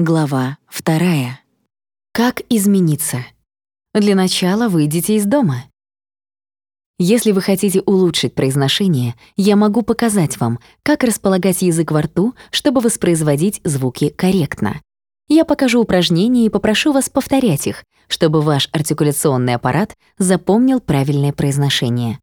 Глава вторая. Как измениться? Для начала выйдите из дома. Если вы хотите улучшить произношение, я могу показать вам, как располагать язык во рту, чтобы воспроизводить звуки корректно. Я покажу упражнения и попрошу вас повторять их, чтобы ваш артикуляционный аппарат запомнил правильное произношение.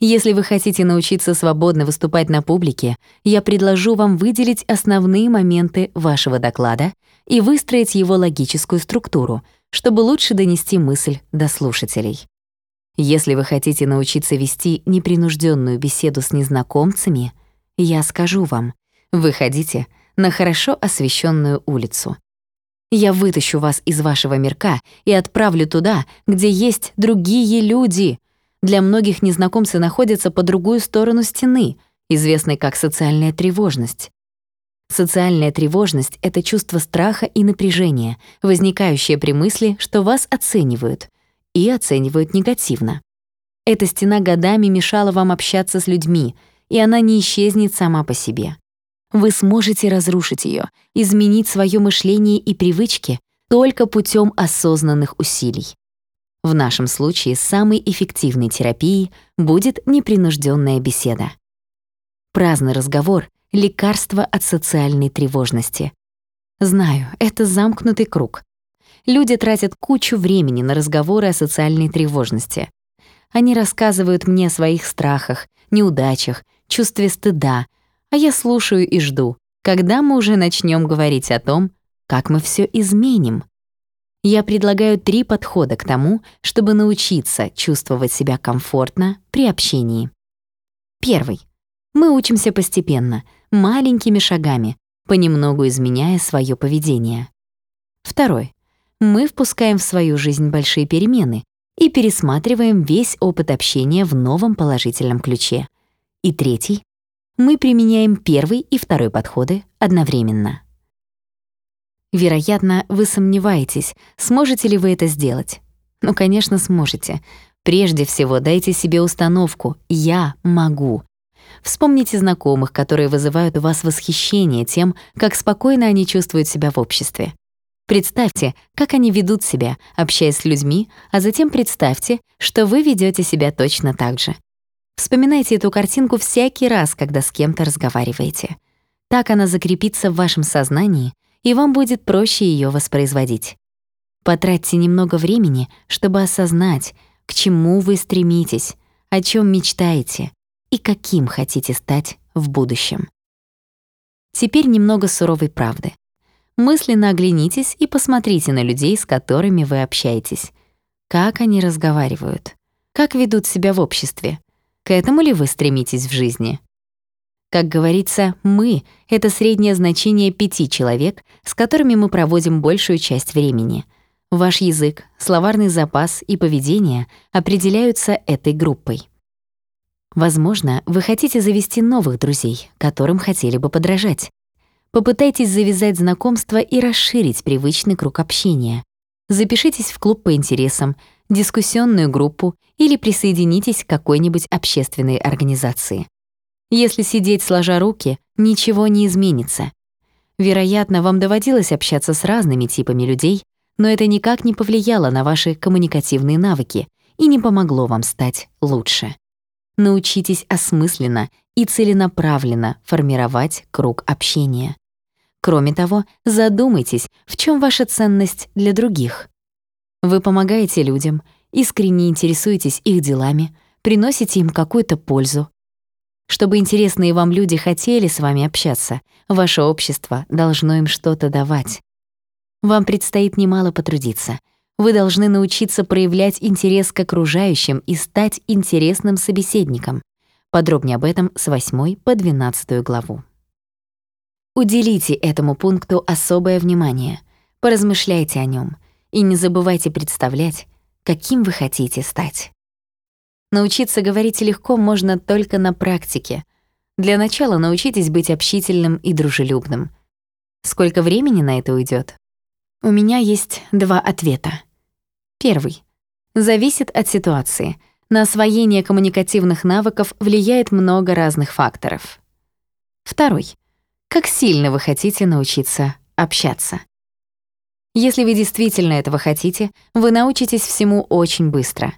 Если вы хотите научиться свободно выступать на публике, я предложу вам выделить основные моменты вашего доклада и выстроить его логическую структуру, чтобы лучше донести мысль до слушателей. Если вы хотите научиться вести непринужденную беседу с незнакомцами, я скажу вам, выходите на хорошо освещенную улицу. Я вытащу вас из вашего мирка и отправлю туда, где есть другие люди — для многих незнакомцы находятся по другую сторону стены, известной как социальная тревожность. Социальная тревожность — это чувство страха и напряжения, возникающее при мысли, что вас оценивают, и оценивают негативно. Эта стена годами мешала вам общаться с людьми, и она не исчезнет сама по себе. Вы сможете разрушить ее, изменить свое мышление и привычки только путем осознанных усилий. В нашем случае самой эффективной терапией будет непринужденная беседа. Праздный разговор — лекарство от социальной тревожности. Знаю, это замкнутый круг. Люди тратят кучу времени на разговоры о социальной тревожности. Они рассказывают мне о своих страхах, неудачах, чувстве стыда, а я слушаю и жду, когда мы уже начнем говорить о том, как мы все изменим я предлагаю три подхода к тому, чтобы научиться чувствовать себя комфортно при общении. Первый. Мы учимся постепенно, маленькими шагами, понемногу изменяя свое поведение. Второй. Мы впускаем в свою жизнь большие перемены и пересматриваем весь опыт общения в новом положительном ключе. И третий. Мы применяем первый и второй подходы одновременно. Вероятно, вы сомневаетесь, сможете ли вы это сделать. Ну, конечно, сможете. Прежде всего, дайте себе установку «я могу». Вспомните знакомых, которые вызывают у вас восхищение тем, как спокойно они чувствуют себя в обществе. Представьте, как они ведут себя, общаясь с людьми, а затем представьте, что вы ведете себя точно так же. Вспоминайте эту картинку всякий раз, когда с кем-то разговариваете. Так она закрепится в вашем сознании, и вам будет проще ее воспроизводить. Потратьте немного времени, чтобы осознать, к чему вы стремитесь, о чем мечтаете и каким хотите стать в будущем. Теперь немного суровой правды. Мысленно оглянитесь и посмотрите на людей, с которыми вы общаетесь. Как они разговаривают? Как ведут себя в обществе? К этому ли вы стремитесь в жизни? Как говорится, мы — это среднее значение пяти человек, с которыми мы проводим большую часть времени. Ваш язык, словарный запас и поведение определяются этой группой. Возможно, вы хотите завести новых друзей, которым хотели бы подражать. Попытайтесь завязать знакомство и расширить привычный круг общения. Запишитесь в клуб по интересам, дискуссионную группу или присоединитесь к какой-нибудь общественной организации. Если сидеть сложа руки, ничего не изменится. Вероятно, вам доводилось общаться с разными типами людей, но это никак не повлияло на ваши коммуникативные навыки и не помогло вам стать лучше. Научитесь осмысленно и целенаправленно формировать круг общения. Кроме того, задумайтесь, в чем ваша ценность для других. Вы помогаете людям, искренне интересуетесь их делами, приносите им какую-то пользу, чтобы интересные вам люди хотели с вами общаться, ваше общество должно им что-то давать. Вам предстоит немало потрудиться. Вы должны научиться проявлять интерес к окружающим и стать интересным собеседником. Подробнее об этом с 8 по 12 главу. Уделите этому пункту особое внимание, поразмышляйте о нем и не забывайте представлять, каким вы хотите стать. Научиться говорить легко можно только на практике. Для начала научитесь быть общительным и дружелюбным. Сколько времени на это уйдет? У меня есть два ответа. Первый. Зависит от ситуации. На освоение коммуникативных навыков влияет много разных факторов. Второй. Как сильно вы хотите научиться общаться? Если вы действительно этого хотите, вы научитесь всему очень быстро.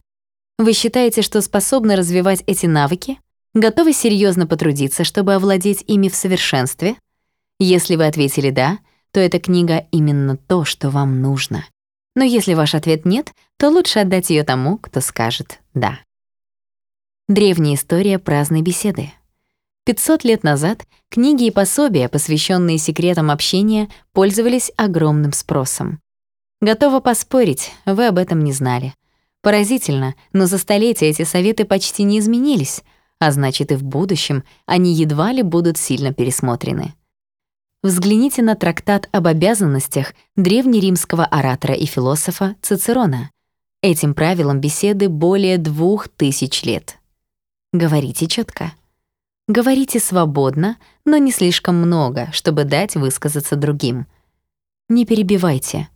Вы считаете, что способны развивать эти навыки? Готовы серьезно потрудиться, чтобы овладеть ими в совершенстве? Если вы ответили «да», то эта книга именно то, что вам нужно. Но если ваш ответ нет, то лучше отдать ее тому, кто скажет «да». Древняя история праздной беседы. 500 лет назад книги и пособия, посвященные секретам общения, пользовались огромным спросом. Готова поспорить, вы об этом не знали. Поразительно, но за столетия эти советы почти не изменились, а значит и в будущем они едва ли будут сильно пересмотрены. Взгляните на трактат об обязанностях древнеримского оратора и философа Цицерона. Этим правилам беседы более двух тысяч лет. Говорите четко. Говорите свободно, но не слишком много, чтобы дать высказаться другим. Не перебивайте.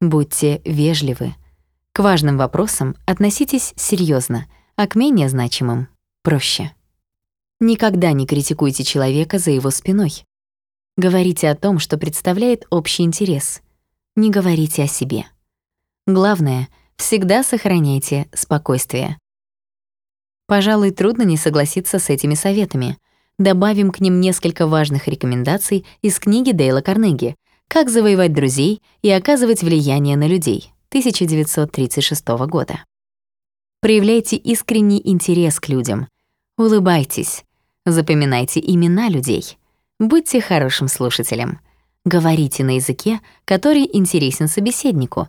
Будьте вежливы. К важным вопросам относитесь серьезно, а к менее значимым — проще. Никогда не критикуйте человека за его спиной. Говорите о том, что представляет общий интерес. Не говорите о себе. Главное, всегда сохраняйте спокойствие. Пожалуй, трудно не согласиться с этими советами. Добавим к ним несколько важных рекомендаций из книги Дейла Карнеги «Как завоевать друзей и оказывать влияние на людей» 1936 года. Проявляйте искренний интерес к людям. Улыбайтесь. Запоминайте имена людей. Будьте хорошим слушателем. Говорите на языке, который интересен собеседнику.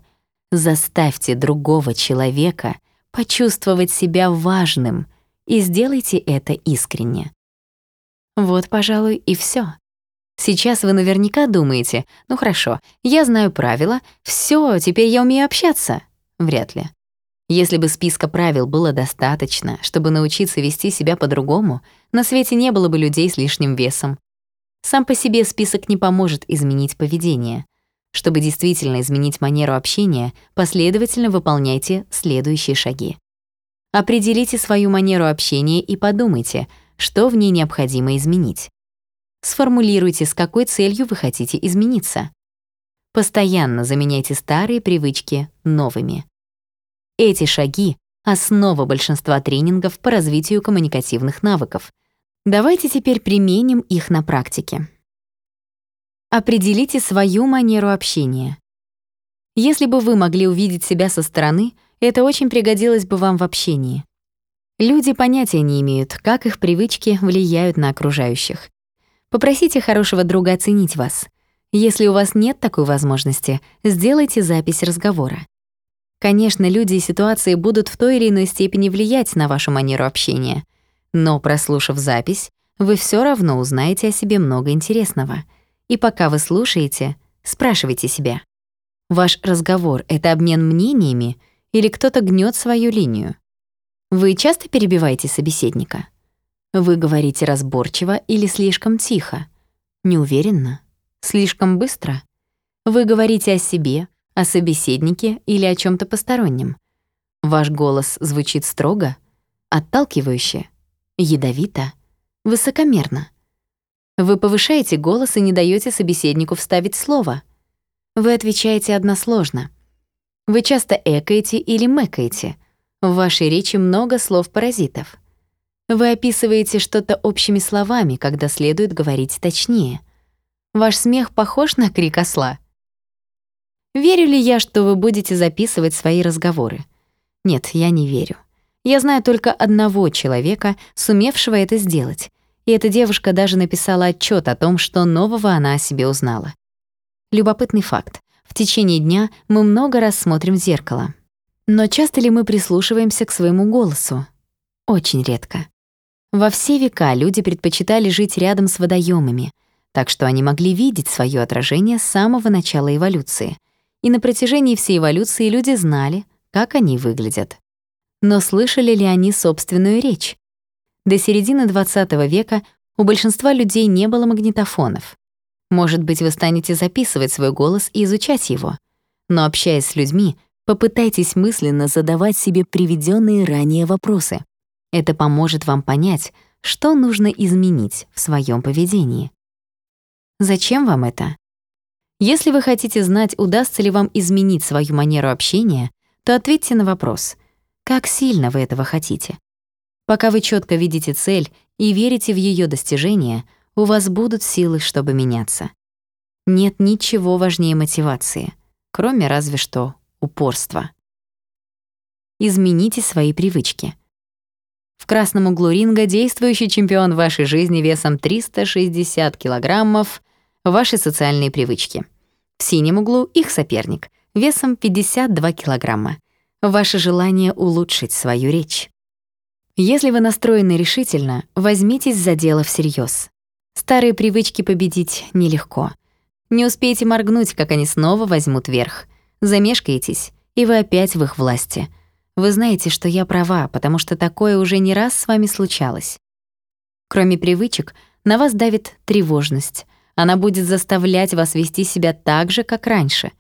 Заставьте другого человека почувствовать себя важным и сделайте это искренне. Вот, пожалуй, и все. Сейчас вы наверняка думаете, ну хорошо, я знаю правила, все, теперь я умею общаться. Вряд ли. Если бы списка правил было достаточно, чтобы научиться вести себя по-другому, на свете не было бы людей с лишним весом, сам по себе список не поможет изменить поведение. Чтобы действительно изменить манеру общения, последовательно выполняйте следующие шаги. Определите свою манеру общения и подумайте, что в ней необходимо изменить. Сформулируйте, с какой целью вы хотите измениться. Постоянно заменяйте старые привычки новыми. Эти шаги — основа большинства тренингов по развитию коммуникативных навыков — Давайте теперь применим их на практике. Определите свою манеру общения. Если бы вы могли увидеть себя со стороны, это очень пригодилось бы вам в общении. Люди понятия не имеют, как их привычки влияют на окружающих. Попросите хорошего друга оценить вас. Если у вас нет такой возможности, сделайте запись разговора. Конечно, люди и ситуации будут в той или иной степени влиять на вашу манеру общения — но, прослушав запись, вы все равно узнаете о себе много интересного. И пока вы слушаете, спрашивайте себя. Ваш разговор — это обмен мнениями или кто-то гнет свою линию? Вы часто перебиваете собеседника? Вы говорите разборчиво или слишком тихо? Неуверенно? Слишком быстро? Вы говорите о себе, о собеседнике или о чем то постороннем? Ваш голос звучит строго, отталкивающе, ядовито, высокомерно. Вы повышаете голос и не даете собеседнику вставить слово. Вы отвечаете односложно. Вы часто экаете или мэкаете. В вашей речи много слов-паразитов. Вы описываете что-то общими словами, когда следует говорить точнее. Ваш смех похож на крик осла. Верю ли я, что вы будете записывать свои разговоры? Нет, я не верю. Я знаю только одного человека, сумевшего это сделать, и эта девушка даже написала отчет о том, что нового она о себе узнала. Любопытный факт. В течение дня мы много раз смотрим в зеркало. Но часто ли мы прислушиваемся к своему голосу? Очень редко. Во все века люди предпочитали жить рядом с водоемами, так что они могли видеть свое отражение с самого начала эволюции. И на протяжении всей эволюции люди знали, как они выглядят но слышали ли они собственную речь? До середины XX века у большинства людей не было магнитофонов. Может быть, вы станете записывать свой голос и изучать его. Но общаясь с людьми, попытайтесь мысленно задавать себе приведенные ранее вопросы. Это поможет вам понять, что нужно изменить в своем поведении. Зачем вам это? Если вы хотите знать, удастся ли вам изменить свою манеру общения, то ответьте на вопрос, как сильно вы этого хотите. Пока вы четко видите цель и верите в ее достижение, у вас будут силы, чтобы меняться. Нет ничего важнее мотивации, кроме разве что упорства. Измените свои привычки. Красном углу ринга действующий чемпион вашей жизни весом 360 килограммов — ваши социальные привычки. В синем углу их соперник весом 52 килограмма. Ваше желание улучшить свою речь. Если вы настроены решительно, возьмитесь за дело всерьез. Старые привычки победить нелегко. Не успеете моргнуть, как они снова возьмут верх. Замешкаетесь, и вы опять в их власти. Вы знаете, что я права, потому что такое уже не раз с вами случалось. Кроме привычек, на вас давит тревожность. Она будет заставлять вас вести себя так же, как раньше.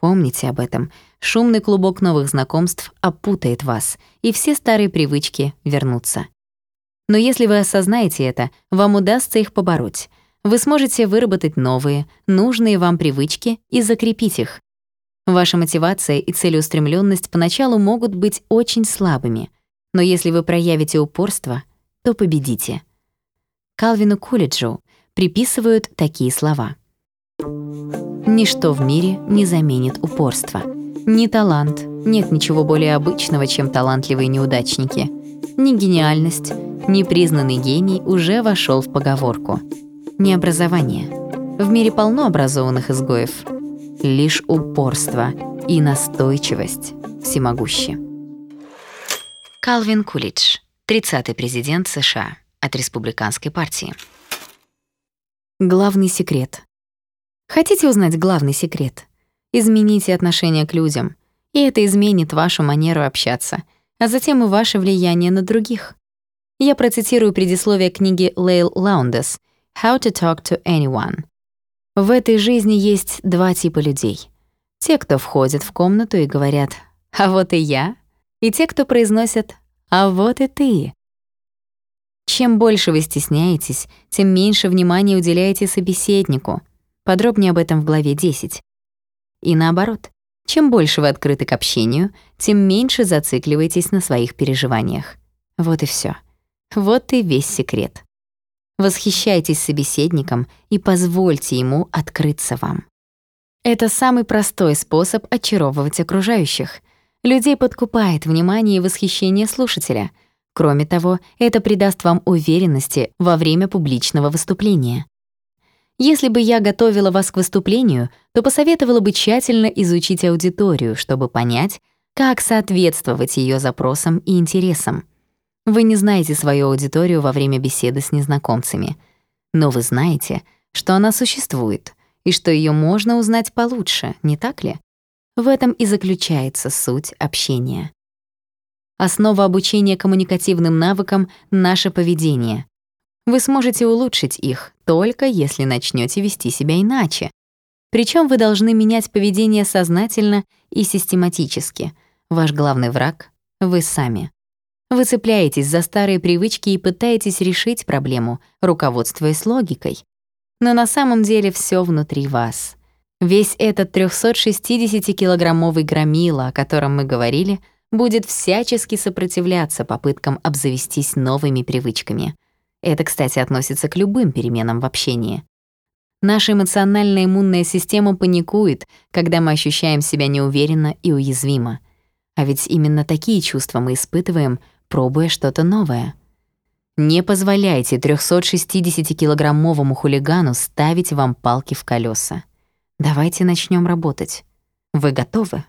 Помните об этом — шумный клубок новых знакомств опутает вас, и все старые привычки вернутся. Но если вы осознаете это, вам удастся их побороть. Вы сможете выработать новые, нужные вам привычки и закрепить их. Ваша мотивация и целеустремленность поначалу могут быть очень слабыми, но если вы проявите упорство, то победите. Калвину Кулиджу приписывают такие слова. «Ничто в мире не заменит упорство». Ни талант, нет ничего более обычного, чем талантливые неудачники. Ни гениальность, ни признанный гений уже вошел в поговорку. Ни образование. В мире полно образованных изгоев. Лишь упорство и настойчивость всемогущи. Калвин Кулидж, 30-й президент США от Республиканской партии. Главный секрет. Хотите узнать главный секрет? Измените отношение к людям, и это изменит вашу манеру общаться, а затем и ваше влияние на других. Я процитирую предисловие книги Лейл Лаундес «How to talk to anyone». В этой жизни есть два типа людей. Те, кто входят в комнату и говорят «А вот и я», и те, кто произносят «А вот и ты». Чем больше вы стесняетесь, тем меньше внимания уделяете собеседнику. Подробнее об этом в главе 10. И наоборот, чем больше вы открыты к общению, тем меньше зацикливаетесь на своих переживаниях. Вот и все. Вот и весь секрет. Восхищайтесь собеседником и позвольте ему открыться вам. Это самый простой способ очаровывать окружающих. Людей подкупает внимание и восхищение слушателя. Кроме того, это придаст вам уверенности во время публичного выступления. Если бы я готовила вас к выступлению, то посоветовала бы тщательно изучить аудиторию, чтобы понять, как соответствовать ее запросам и интересам. Вы не знаете свою аудиторию во время беседы с незнакомцами, но вы знаете, что она существует и что ее можно узнать получше, не так ли? В этом и заключается суть общения. Основа обучения коммуникативным навыкам — наше поведение, вы сможете улучшить их только если начнете вести себя иначе. Причем вы должны менять поведение сознательно и систематически. Ваш главный враг — вы сами. Вы цепляетесь за старые привычки и пытаетесь решить проблему, руководствуясь логикой. Но на самом деле все внутри вас. Весь этот 360-килограммовый громила, о котором мы говорили, будет всячески сопротивляться попыткам обзавестись новыми привычками — это, кстати, относится к любым переменам в общении. Наша эмоциональная иммунная система паникует, когда мы ощущаем себя неуверенно и уязвимо. А ведь именно такие чувства мы испытываем, пробуя что-то новое. Не позволяйте 360-килограммовому хулигану ставить вам палки в колеса. Давайте начнем работать. Вы готовы?